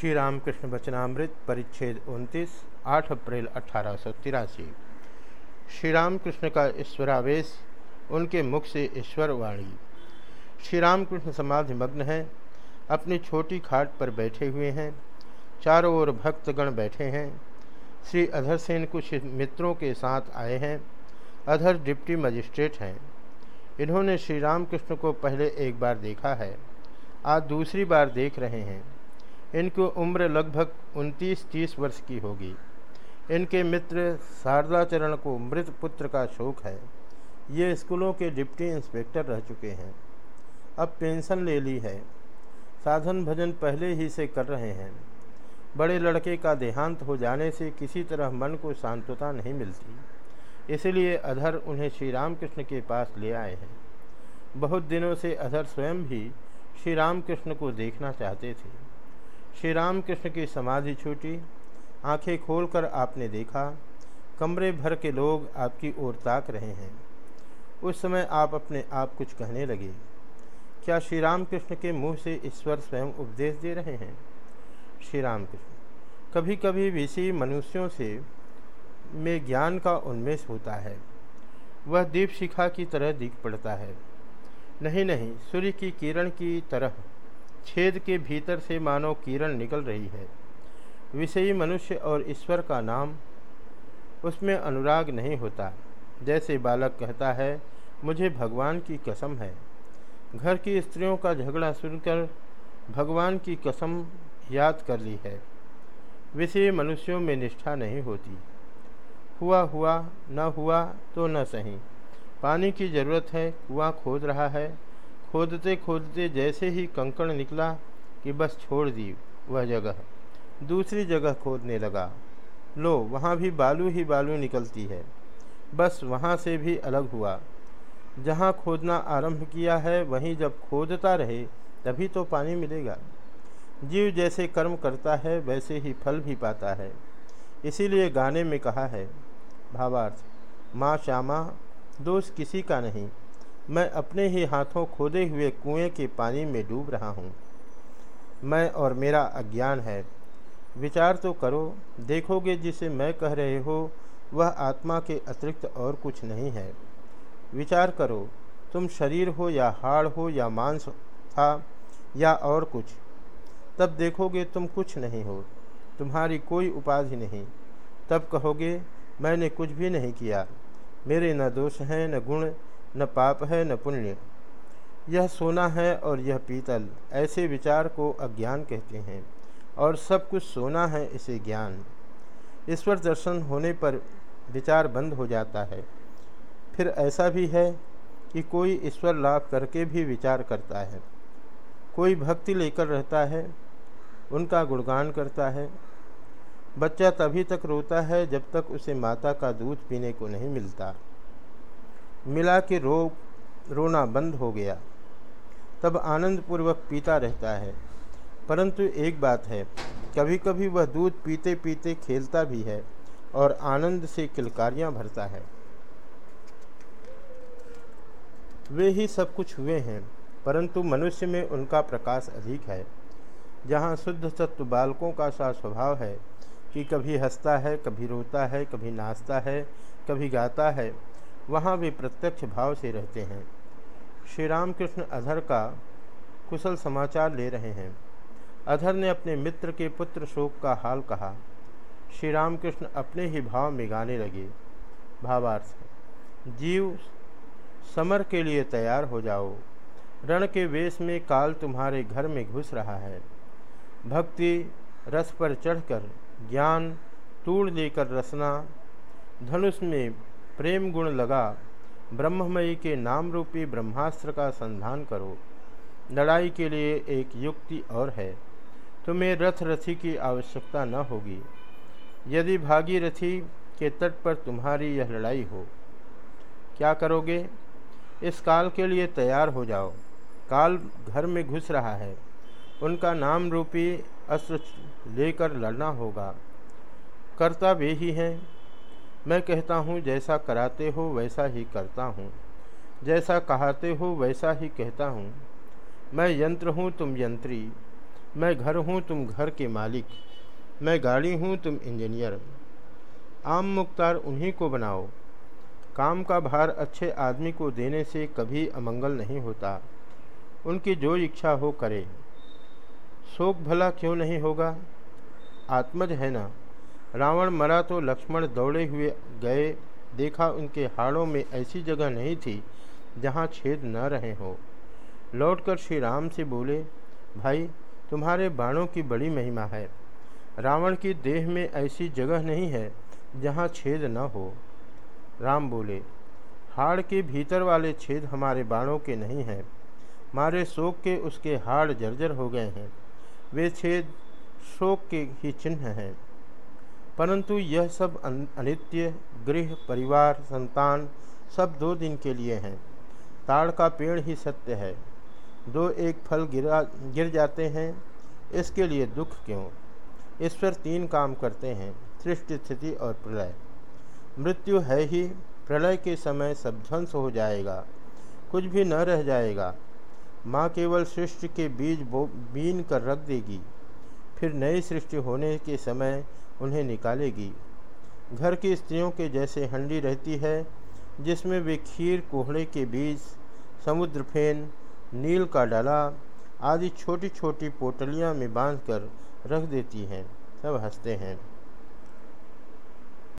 श्री रामकृष्ण वचनामृत परिच्छेद 29 8 अप्रैल अठारह सौ तिरासी। श्री रामकृष्ण का ईश्वरावेश, उनके मुख से ईश्वर वाणी। श्री रामकृष्ण समाधि मग्न है, अपनी छोटी खाट पर बैठे हुए हैं, चारों ओर भक्तगण बैठे हैं। श्री अधर सेन कुछ मित्रों के साथ आए हैं, अधर डिप्टी मजिस्ट्रेट हैं। इन्होंने श्री रामकृष्ण को पहले एक बार देखा है, आज दूसरी बार देख रहे हैं। इनकी उम्र लगभग उनतीस तीस वर्ष की होगी। इनके मित्र शारदाचरण को मृत पुत्र का शोक है। ये स्कूलों के डिप्टी इंस्पेक्टर रह चुके हैं। अब पेंशन ले ली है। साधन भजन पहले ही से कर रहे हैं। बड़े लड़के का देहांत हो जाने से किसी तरह मन को शांतता नहीं मिलती। इसलिए अधर उन्हें श्री रामकृष्ण के पास ले आए हैं। बहुत दिनों से अधर स्वयं भी श्री रामकृष्ण को देखना चाहते थे। श्री रामकृष्ण की समाधि छूटी, आँखें खोलकर आपने देखा, कमरे भर के लोग आपकी ओर ताक रहे हैं। उस समय आप अपने आप कुछ कहने लगे, क्या श्री राम कृष्ण के मुँह से ईश्वर स्वयं उपदेश दे रहे हैं? श्री राम कृष्ण कभी कभी विषय मनुष्यों से में ज्ञान का उन्मेष होता है। वह दीप शिखा की तरह दिख पड़ता है। नहीं नहीं, सूर्य की किरण की तरह छेद के भीतर से मानो किरण निकल रही है। विषयी मनुष्य और ईश्वर का नाम उसमें अनुराग नहीं होता। जैसे बालक कहता है, मुझे भगवान की कसम है। घर की स्त्रियों का झगड़ा सुनकर भगवान की कसम याद कर ली है। विषय मनुष्यों में निष्ठा नहीं होती। हुआ हुआ, न हुआ तो न सही। पानी की ज़रूरत है, कुआँ खोद रहा है। खोदते खोदते जैसे ही कंकड़ निकला कि बस छोड़ दी वह जगह। दूसरी जगह खोदने लगा। लो, वहाँ भी बालू ही बालू निकलती है। बस वहाँ से भी अलग हुआ। जहाँ खोदना आरंभ किया है, वहीं जब खोदता रहे, तभी तो पानी मिलेगा। जीव जैसे कर्म करता है, वैसे ही फल भी पाता है। इसीलिए गाने में कहा है, भावार्थ, माँ श्यामा, दोष किसी का नहीं। मैं अपने ही हाथों खोदे हुए कुएँ के पानी में डूब रहा हूँ। मैं और मेरा अज्ञान है। विचार तो करो, देखोगे जिसे मैं कह रहे हो, वह आत्मा के अतिरिक्त और कुछ नहीं है। विचार करो, तुम शरीर हो या हाड़ हो या मांस था या और कुछ, तब देखोगे तुम कुछ नहीं हो, तुम्हारी कोई उपाधि नहीं। तब कहोगे, मैंने कुछ भी नहीं किया, मेरे न दोष हैं, न गुण न पाप है, न पुण्य। यह सोना है और यह पीतल, ऐसे विचार को अज्ञान कहते हैं, और सब कुछ सोना है, इसे ज्ञान। ईश्वर दर्शन होने पर विचार बंद हो जाता है। फिर ऐसा भी है कि कोई ईश्वर लाभ करके भी विचार करता है। कोई भक्ति लेकर रहता है, उनका गुणगान करता है। बच्चा तभी तक रोता है जब तक उसे माता का दूध पीने को नहीं मिलता। मिला के रो, रोना बंद हो गया। तब आनंद पूर्वक पीता रहता है। परंतु एक बात है कभी कभी वह दूध पीते पीते खेलता भी है और आनंद से किलकारियाँ भरता है। वे ही सब कुछ हुए हैं, परंतु मनुष्य में उनका प्रकाश अधिक है। जहाँ शुद्ध सत्व बालकों का सा स्वभाव है कि कभी हंसता है, कभी रोता है, कभी नाचता है, कभी गाता है वहाँ भी प्रत्यक्ष भाव से रहते हैं। श्री रामकृष्ण अधर का कुशल समाचार ले रहे हैं। अधर ने अपने मित्र के पुत्र शोक का हाल कहा। श्री रामकृष्ण अपने ही भाव में गाने लगे। भावार्थ, जीव समर के लिए तैयार हो जाओ। रण के वेश में काल तुम्हारे घर में घुस रहा है। भक्ति रस पर चढ़कर ज्ञान तूड़ लेकर रसना, धनुष में प्रेम गुण लगा, ब्रह्ममयी के नाम रूपी ब्रह्मास्त्र का संधान करो। लड़ाई के लिए एक युक्ति और है। तुम्हें रथ रथी की आवश्यकता न होगी। यदि भागीरथी के तट पर तुम्हारी यह लड़ाई हो, क्या करोगे? इस काल के लिए तैयार हो जाओ। काल घर में घुस रहा है। उनका नाम रूपी अस्त्र लेकर लड़ना होगा। कर्ता वे ही हैं। मैं कहता हूँ, जैसा कराते हो, वैसा ही करता हूँ। जैसा कहाते हो, वैसा ही कहता हूँ। मैं यंत्र हूँ, तुम यंत्री। मैं घर हूँ, तुम घर के मालिक। मैं गाड़ी हूँ, तुम इंजीनियर। आम मुख्तार, उन्हीं को बनाओ। काम का भार अच्छे आदमी को देने से कभी अमंगल नहीं होता। उनकी जो इच्छा हो, करे। शोक भला क्यों नहीं होगा? आत्मज है ना। रावण मरा तो लक्ष्मण दौड़े हुए गए। देखा उनके हाड़ों में ऐसी जगह नहीं थी जहाँ छेद न रहे हो। लौटकर श्री राम से बोले, भाई, तुम्हारे बाणों की बड़ी महिमा है। रावण की देह में ऐसी जगह नहीं है जहाँ छेद न हो। राम बोले, हाड़ के भीतर वाले छेद हमारे बाणों के नहीं हैं। मारे शोक के उसके हाड़ जर्जर हो गए हैं। वे छेद शोक के ही चिन्ह हैं। परंतु यह सब अनित्य, गृह, परिवार, संतान सब दो दिन के लिए हैं। ताड़ का पेड़ ही सत्य है। दो एक फल गिरा, गिर जाते हैं। इसके लिए दुख क्यों? ईश्वर तीन काम करते हैं, सृष्टि, स्थिति और प्रलय। मृत्यु है ही, प्रलय के समय सब ध्वंस हो जाएगा। कुछ भी न रह जाएगा। माँ केवल सृष्टि के बीज बो, बीन कर रख देगी। फिर नई सृष्टि होने के समय उन्हें निकालेगी। घर की स्त्रियों के जैसे हंडी रहती है, जिसमें वे खीर कोहड़े के बीज, समुद्र फेन, नील का डाला आदि छोटी छोटी पोटलियाँ में बांधकर रख देती हैं। सब हँसते हैं।